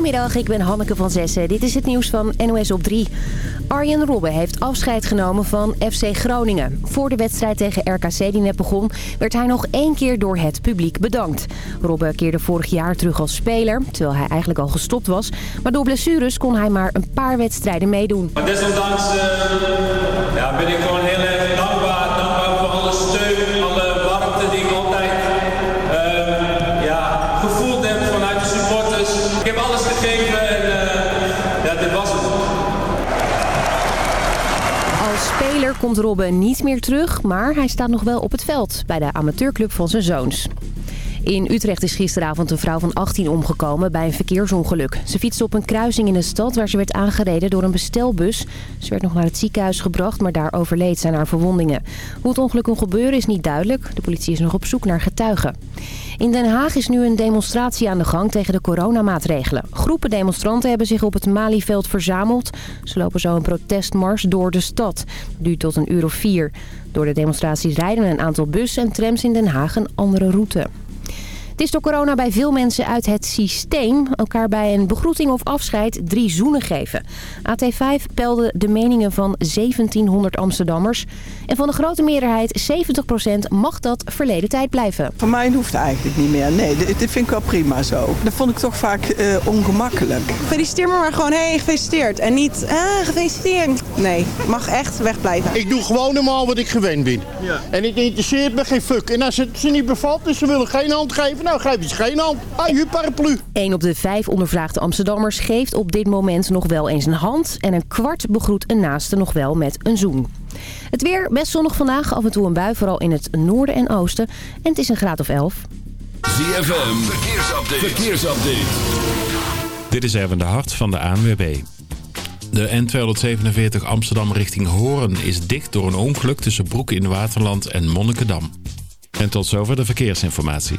Goedemiddag, ik ben Hanneke van Zessen. Dit is het nieuws van NOS op 3. Arjen Robben heeft afscheid genomen van FC Groningen. Voor de wedstrijd tegen RKC die net begon... werd hij nog één keer door het publiek bedankt. Robben keerde vorig jaar terug als speler, terwijl hij eigenlijk al gestopt was. Maar door blessures kon hij maar een paar wedstrijden meedoen. Maar desondanks uh, ja, ben ik gewoon heel erg dankbaar. Komt Robben niet meer terug, maar hij staat nog wel op het veld bij de amateurclub van zijn zoons. In Utrecht is gisteravond een vrouw van 18 omgekomen bij een verkeersongeluk. Ze fietste op een kruising in de stad waar ze werd aangereden door een bestelbus. Ze werd nog naar het ziekenhuis gebracht, maar daar overleed zij naar verwondingen. Hoe het ongeluk kon gebeuren is niet duidelijk. De politie is nog op zoek naar getuigen. In Den Haag is nu een demonstratie aan de gang tegen de coronamaatregelen. Groepen demonstranten hebben zich op het Malieveld verzameld. Ze lopen zo een protestmars door de stad. Dat duurt tot een uur of vier. Door de demonstraties rijden een aantal bussen en trams in Den Haag een andere route. Het is door corona bij veel mensen uit het systeem elkaar bij een begroeting of afscheid drie zoenen geven. AT5 pelde de meningen van 1700 Amsterdammers. En van de grote meerderheid, 70% mag dat verleden tijd blijven. Voor mij hoeft het eigenlijk niet meer. Nee, dit vind ik wel prima zo. Dat vond ik toch vaak uh, ongemakkelijk. Feliciteer me maar gewoon, hé, hey, gefeliciteerd. En niet, ah, gefeliciteerd. Nee, mag echt wegblijven. Ik doe gewoon normaal wat ik gewend ben. Ja. En het interesseert me geen fuck. En als het ze niet bevalt, dus ze willen geen hand geven, nou geef je geen hand. Ah, je paraplu. Een op de vijf ondervraagde Amsterdammers geeft op dit moment nog wel eens een hand. En een kwart begroet een naaste nog wel met een zoen. Het weer best zonnig vandaag, af en toe een bui, vooral in het noorden en oosten. En het is een graad of 11. ZFM, verkeersupdate. verkeersupdate. Dit is even de hart van de ANWB. De N247 Amsterdam richting Horen is dicht door een ongeluk tussen Broek in Waterland en Monnikendam. En tot zover de verkeersinformatie.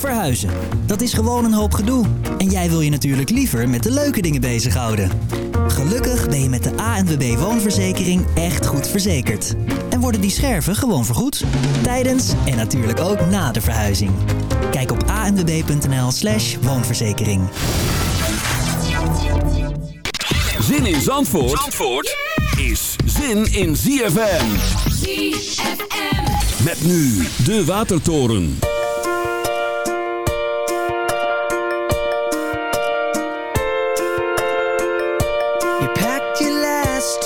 Verhuizen, dat is gewoon een hoop gedoe. En jij wil je natuurlijk liever met de leuke dingen bezighouden. Gelukkig ben je met de ANWB Woonverzekering echt goed verzekerd. En worden die scherven gewoon vergoed. Tijdens en natuurlijk ook na de verhuizing. Kijk op anwb.nl slash woonverzekering. Zin in Zandvoort, Zandvoort is zin in ZFM. ZFM. Met nu de Watertoren.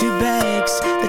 Two bags, the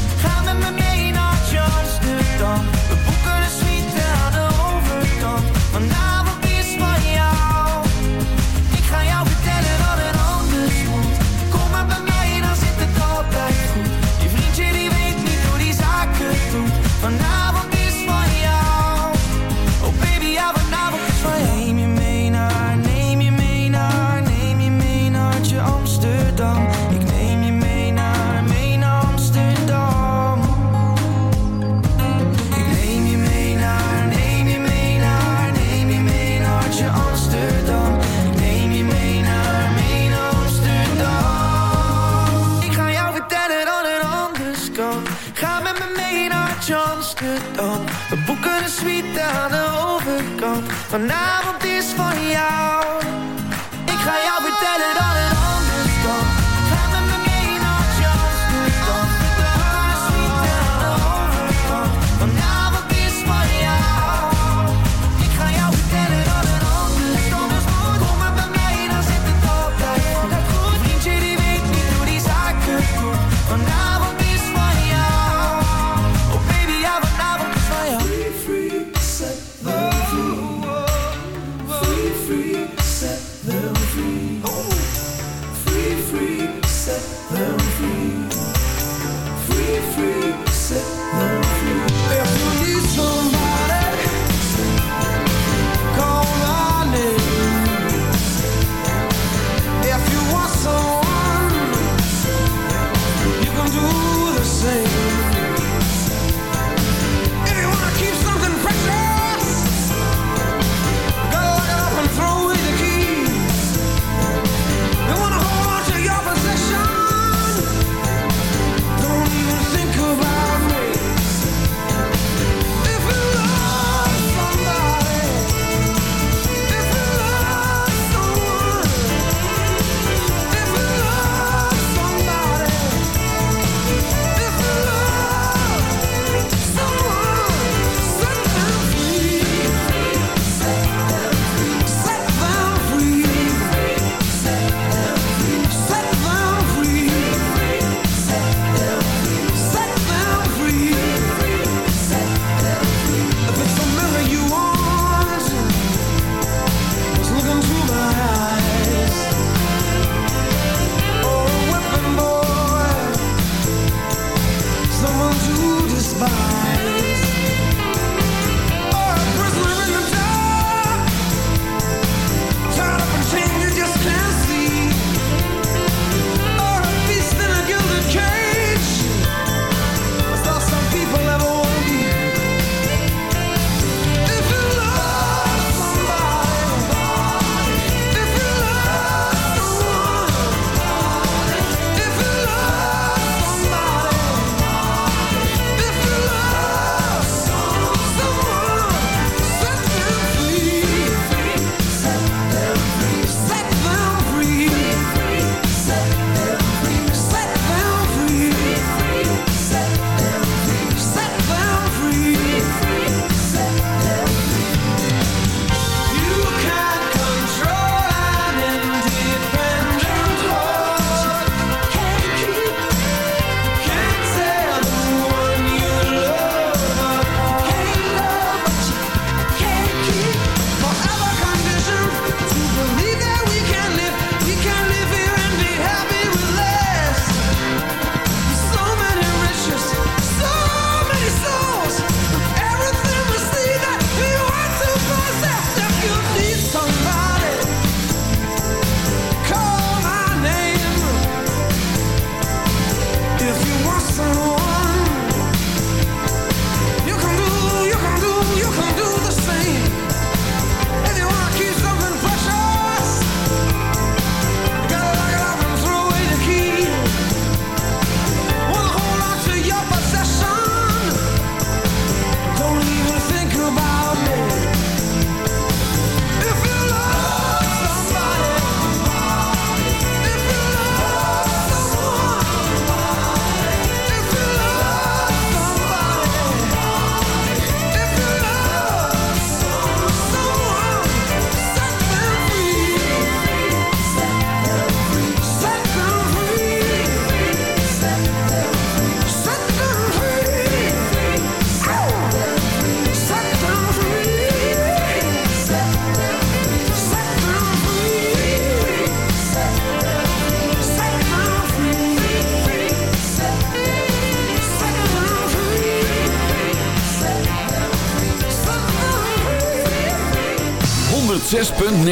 for now.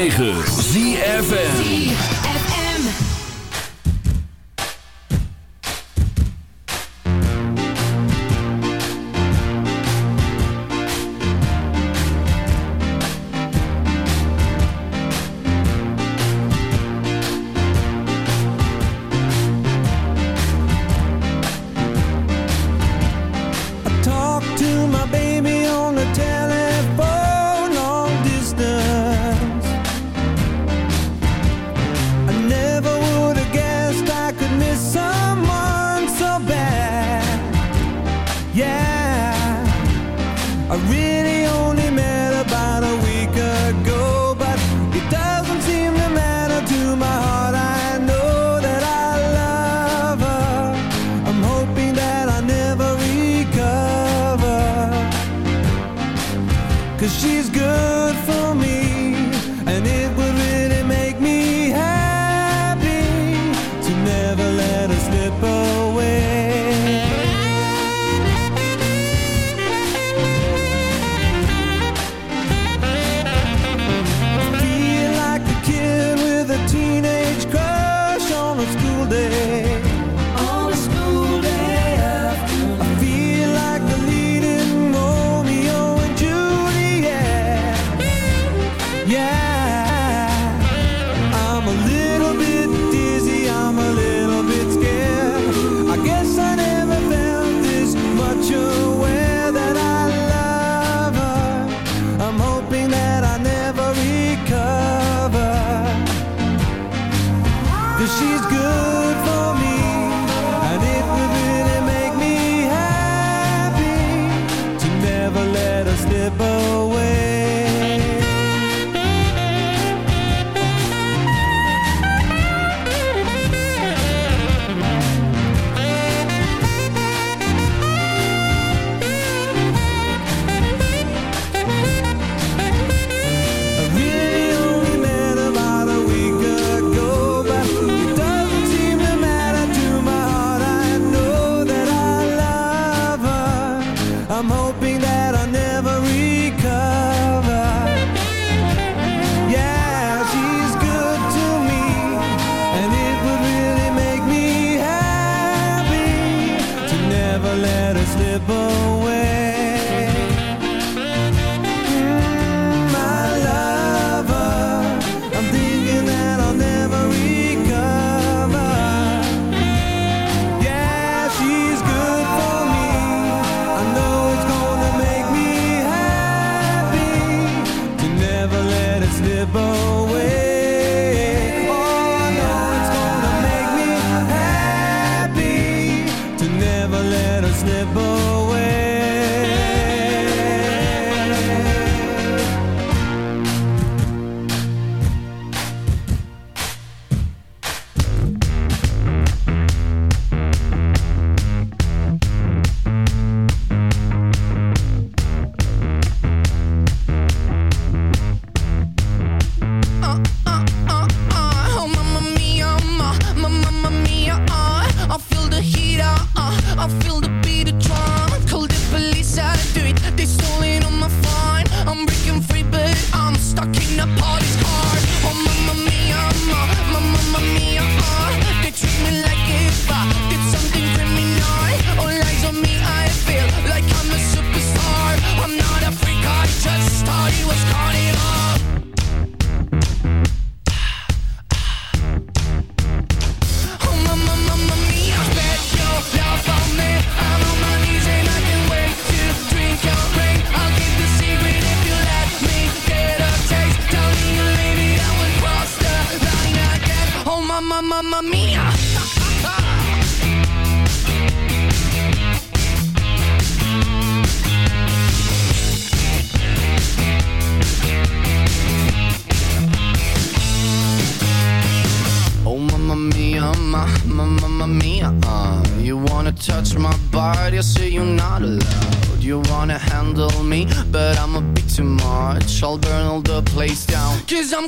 9.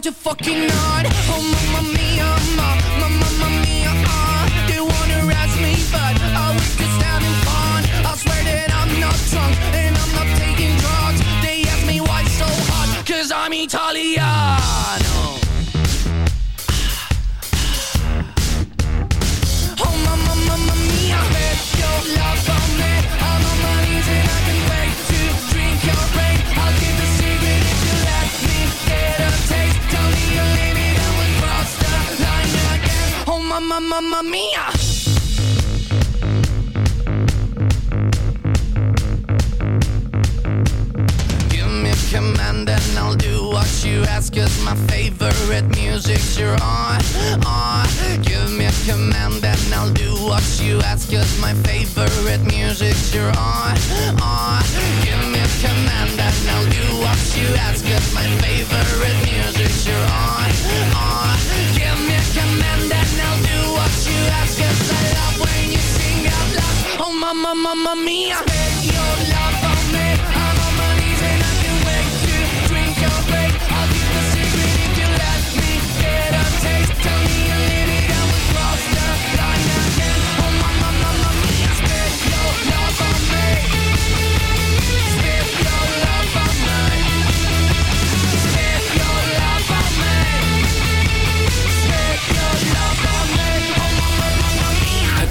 Too fucking hard Oh mamma me. Spend your life.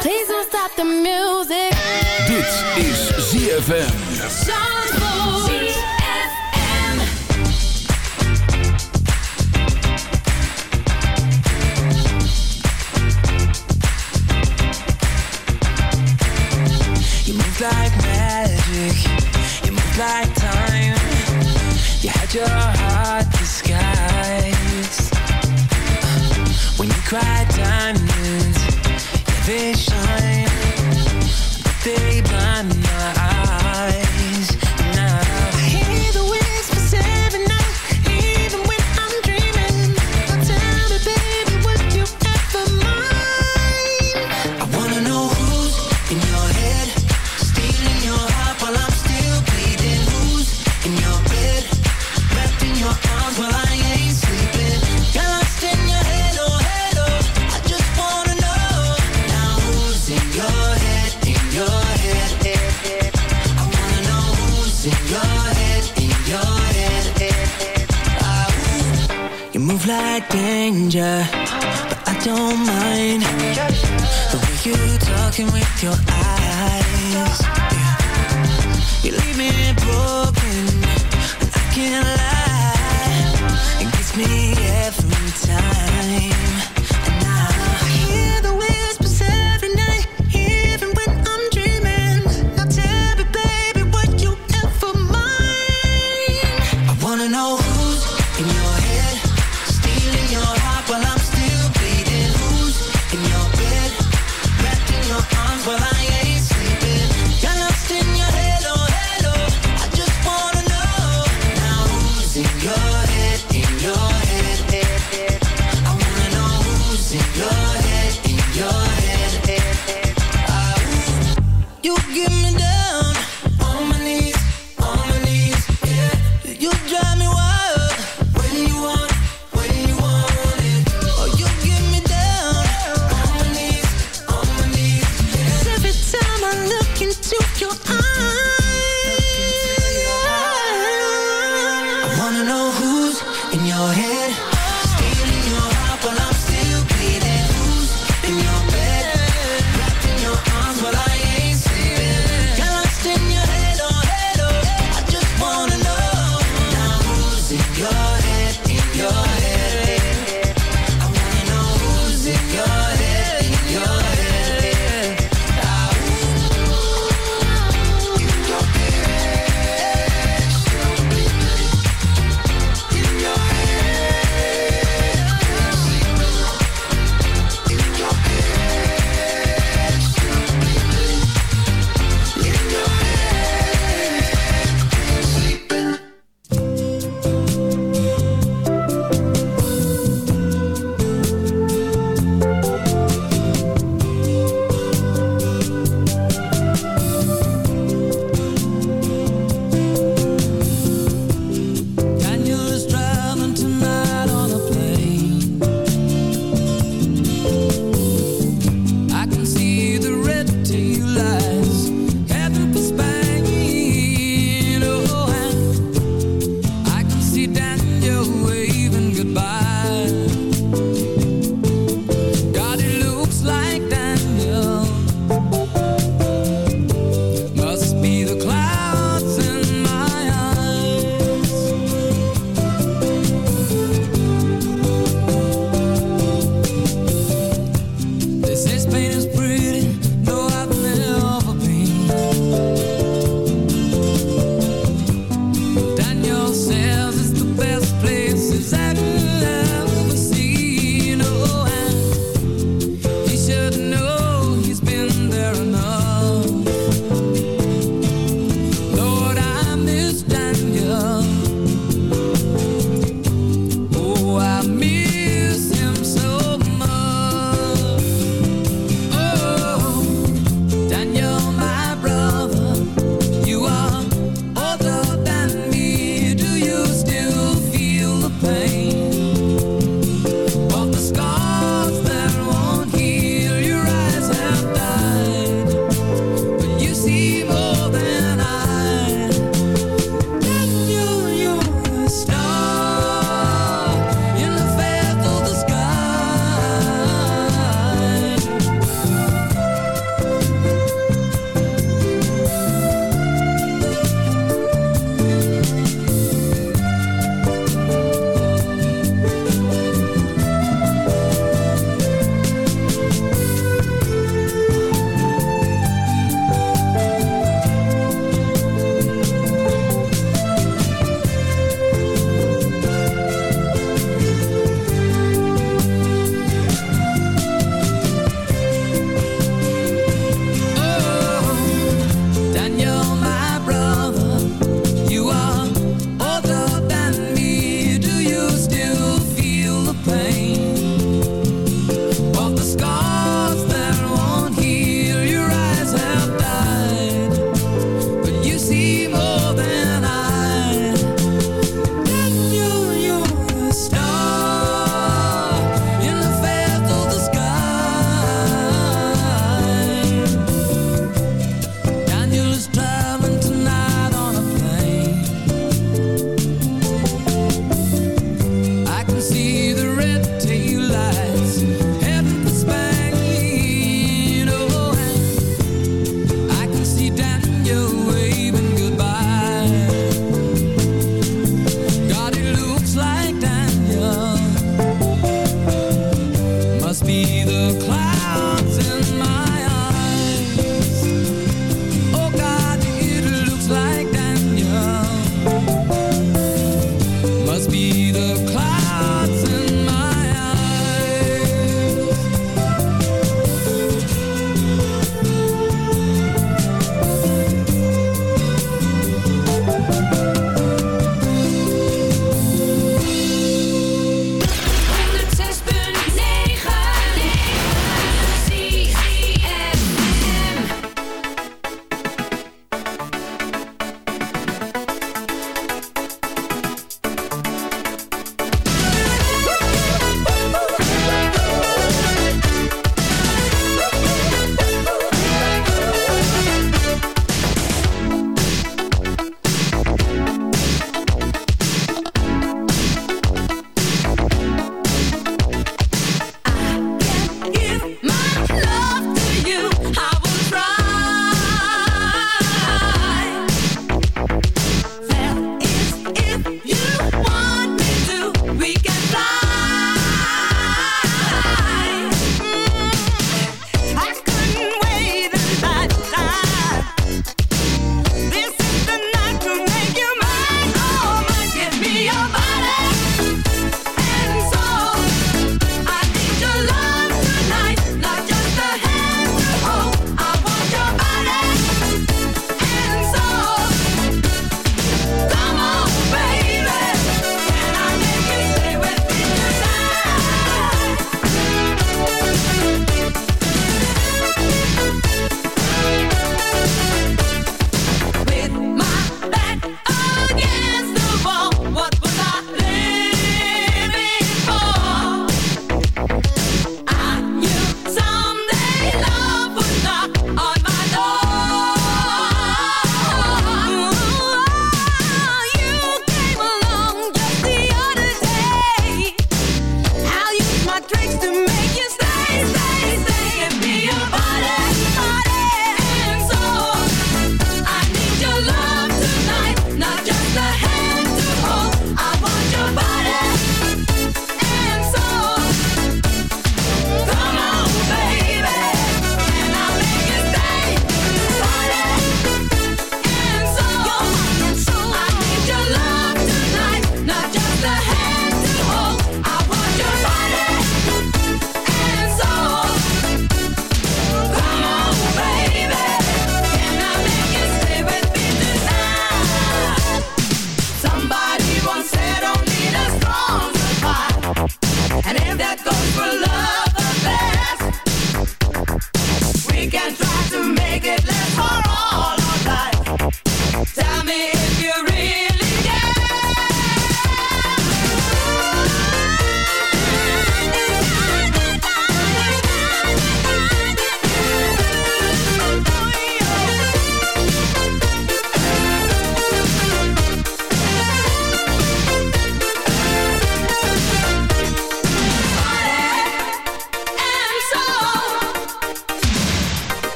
Please don't stop the music. Dit is ZFM. cry time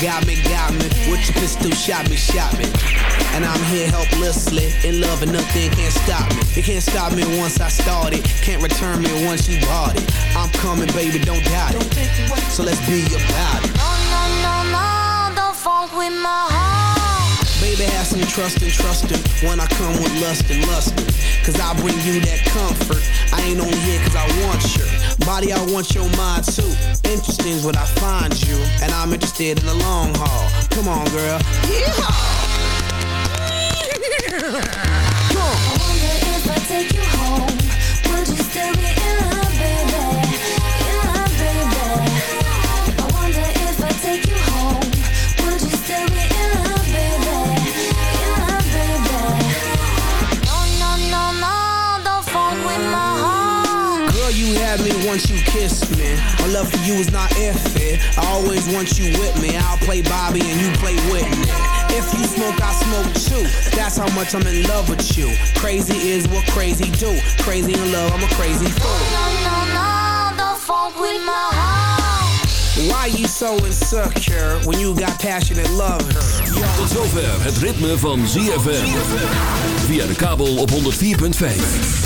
got me, got me. With your pistol, shot me, shot me. And I'm here helplessly, in love and nothing can't stop me. It can't stop me once I started, can't return me once you bought it. I'm coming, baby, don't doubt it. So let's be about it. No, no, no, no, don't fuck with my heart. Baby, have some trust and trust him when I come with lust and lustin'. Cause I bring you that comfort. I ain't only here cause I want your body, I want your mind too. Interesting is what I find you, and I'm interested in the long haul. Come on, girl. I wonder if I take you home, would you still be in love, once you kissed me. My love for you is not iffy. I always want you with me. I'll play Bobby and you play Whitney. If you smoke, I smoke too. That's how much I'm in love with you. Crazy is what crazy do. Crazy in love, I'm a crazy fool. No, no, no, don't fuck with my heart. Why you so insecure when you got passionate love her? Tot zover het ritme van ZFM. Via de kabel op 104.5.